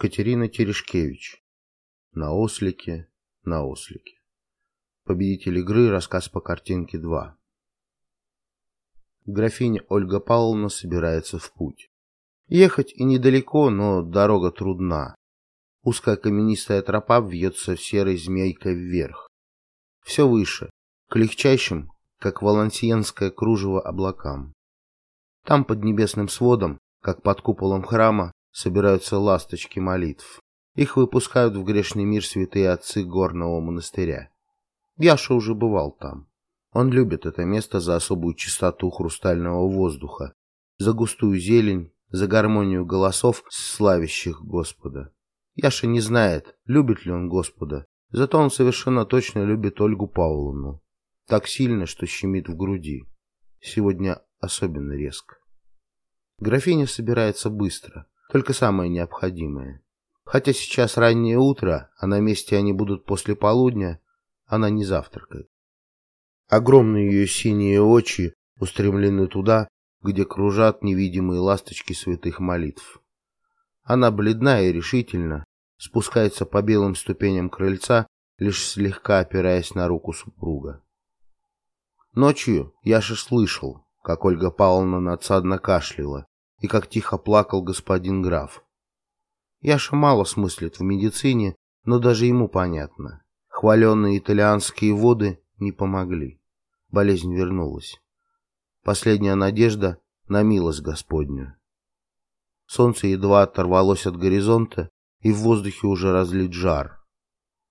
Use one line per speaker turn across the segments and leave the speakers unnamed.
Катерина Терешкевич. На ослике, на ослике. Победитель игры. Рассказ по картинке 2. Графиня Ольга Павловна собирается в путь. Ехать и недалеко, но дорога трудна. Узкая каменистая тропа вьется серой змейкой вверх. Все выше, к легчайшим, как валансиенское кружево облакам. Там под небесным сводом, как под куполом храма, собираются ласточки молитв. Их выпускают в грешный мир святые отцы горного монастыря. Яша уже бывал там. Он любит это место за особую чистоту хрустального воздуха, за густую зелень, за гармонию голосов, славящих Господа. Яша не знает, любит ли он Господа, зато он совершенно точно любит Ольгу Павловну. Так сильно, что щемит в груди. Сегодня особенно резко. Графиня собирается быстро. Только самое необходимое. Хотя сейчас раннее утро, а на месте они будут после полудня, она не завтракает. Огромные ее синие очи устремлены туда, где кружат невидимые ласточки святых молитв. Она бледна и решительна, спускается по белым ступеням крыльца, лишь слегка опираясь на руку супруга. Ночью Яша слышал, как Ольга Павловна надсадно кашляла, и как тихо плакал господин граф. Яша мало смыслит в медицине, но даже ему понятно. Хваленные итальянские воды не помогли. Болезнь вернулась. Последняя надежда на милость Господню. Солнце едва оторвалось от горизонта, и в воздухе уже разлит жар.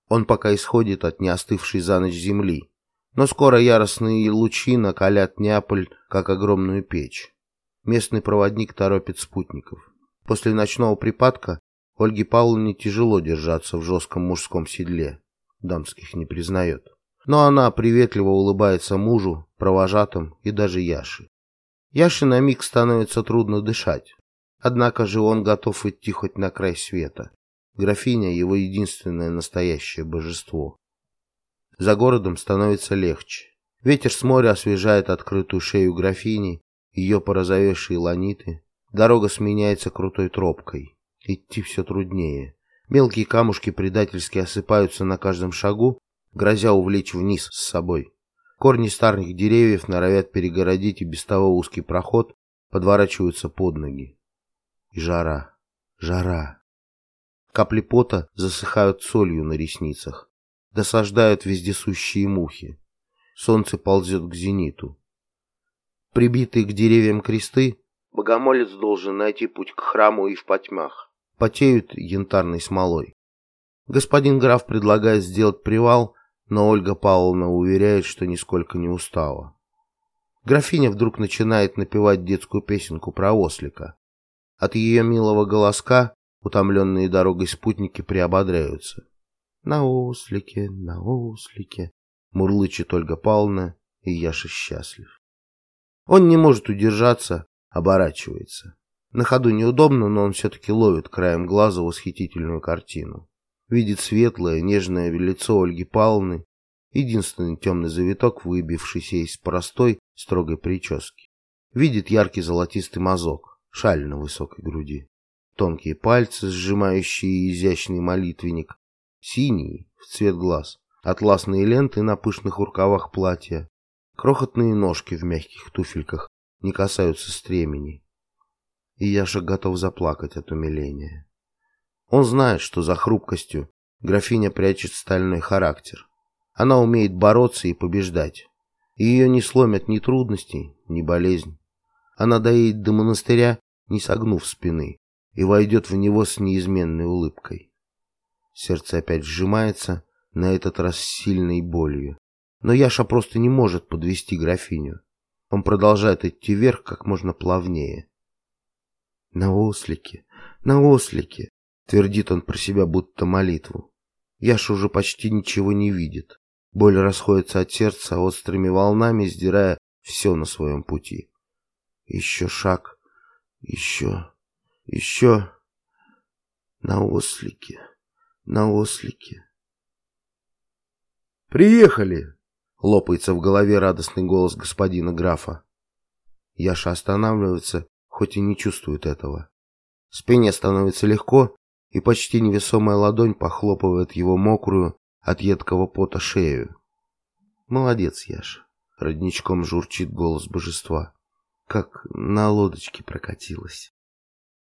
Он пока исходит от неостывшей за ночь земли, но скоро яростные лучи накалят Неаполь, как огромную печь. Местный проводник торопит спутников. После ночного припадка Ольге Павловне тяжело держаться в жестком мужском седле. Дамских не признает. Но она приветливо улыбается мужу, провожатым и даже Яше. Яше на миг становится трудно дышать. Однако же он готов идти хоть на край света. Графиня — его единственное настоящее божество. За городом становится легче. Ветер с моря освежает открытую шею графини, ее порозовевшие ланиты. Дорога сменяется крутой тропкой. Идти все труднее. Мелкие камушки предательски осыпаются на каждом шагу, грозя увлечь вниз с собой. Корни старых деревьев норовят перегородить и без того узкий проход, подворачиваются под ноги. И жара, жара. Капли пота засыхают солью на ресницах. Досаждают вездесущие мухи. Солнце ползет к зениту. Прибитые к деревьям кресты, богомолец должен найти путь к храму и в потьмах. Потеют янтарной смолой. Господин граф предлагает сделать привал, но Ольга Павловна уверяет, что нисколько не устала. Графиня вдруг начинает напевать детскую песенку про ослика. От ее милого голоска утомленные дорогой спутники приободряются. «На ослике, на ослике», — мурлычет Ольга Павловна, и Яша счастлив. Он не может удержаться, оборачивается. На ходу неудобно, но он все-таки ловит краем глаза восхитительную картину. Видит светлое, нежное лицо Ольги Павловны, единственный темный завиток, выбившийся из простой, строгой прически. Видит яркий золотистый мазок, шаль на высокой груди. Тонкие пальцы, сжимающие изящный молитвенник, синие, в цвет глаз, атласные ленты на пышных рукавах платья, Крохотные ножки в мягких туфельках не касаются стремени. И Яша готов заплакать от умиления. Он знает, что за хрупкостью графиня прячет стальной характер. Она умеет бороться и побеждать. Ее не сломят ни трудности, ни болезнь. Она доедет до монастыря, не согнув спины, и войдет в него с неизменной улыбкой. Сердце опять сжимается, на этот раз сильной болью. Но Яша просто не может подвести графиню. Он продолжает идти вверх как можно плавнее. «На ослике, на ослике!» — твердит он про себя будто молитву. Яша уже почти ничего не видит. Боль расходится от сердца острыми волнами, сдирая все на своем пути. Еще шаг, еще, еще. На ослике, на ослике. «Приехали!» Лопается в голове радостный голос господина графа. Яша останавливается, хоть и не чувствует этого. Спине становится легко, и почти невесомая ладонь похлопывает его мокрую от едкого пота шею. «Молодец, Яша!» — родничком журчит голос божества. «Как на лодочке прокатилась!»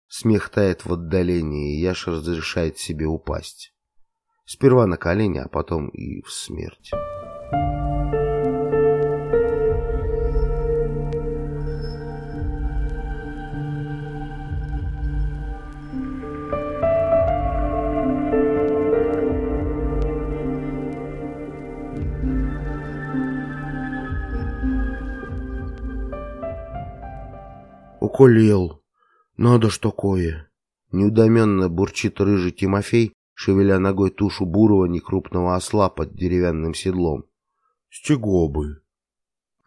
Смех тает в отдалении, и Яша разрешает себе упасть. Сперва на колени, а потом и в смерть.
Уколел. Надо ж такое.
Неудоменно бурчит рыжий Тимофей, шевеля ногой тушу бурого некрупного осла под деревянным седлом.
С чего бы?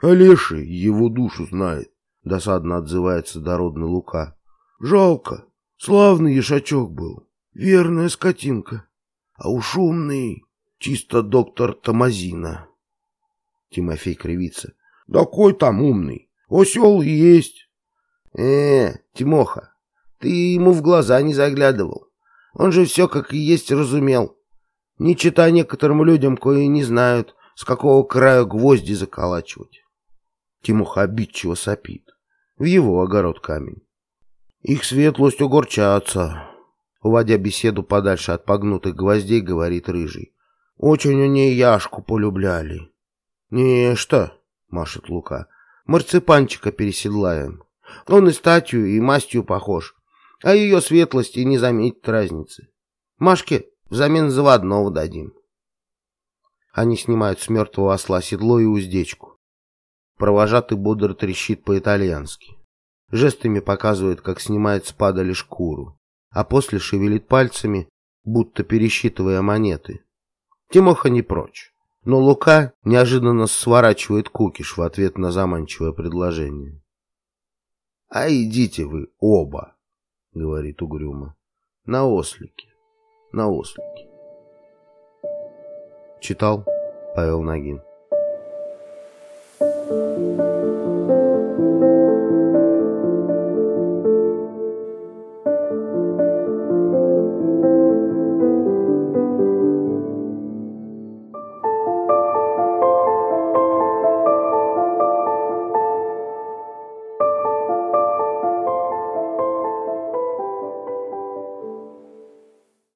Олеший его душу знает, досадно отзывается дородный Лука. Жалко, славный ешачок был, верная скотинка. А уж умный, чисто доктор Тамазина.
Тимофей кривится.
Да кой там умный, осел есть.
Э, Тимоха, ты ему в глаза не заглядывал. Он же все как и есть разумел. Не чита некоторым людям, кои не знают, с какого краю гвозди заколачивать. Тимоха обидчиво сопит. В его огород камень.
Их светлость угорчатся.
Уводя беседу подальше от погнутых гвоздей, говорит Рыжий.
Очень они Яшку полюбляли.
Не что, машет Лука. Марципанчика переседлаем. Он и статью, и мастью похож а ее светлости не заметит разницы. Машке взамен заводного дадим. Они снимают с мертвого осла седло и уздечку. Провожатый бодро трещит по-итальянски. Жестами показывает, как снимает с падали шкуру, а после шевелит пальцами, будто пересчитывая монеты. Тимоха не прочь, но Лука неожиданно сворачивает кукиш в ответ на заманчивое предложение. «А идите вы оба!» говорит угрюмо. На ослике. На ослике. Читал Павел Нагин. Thank you.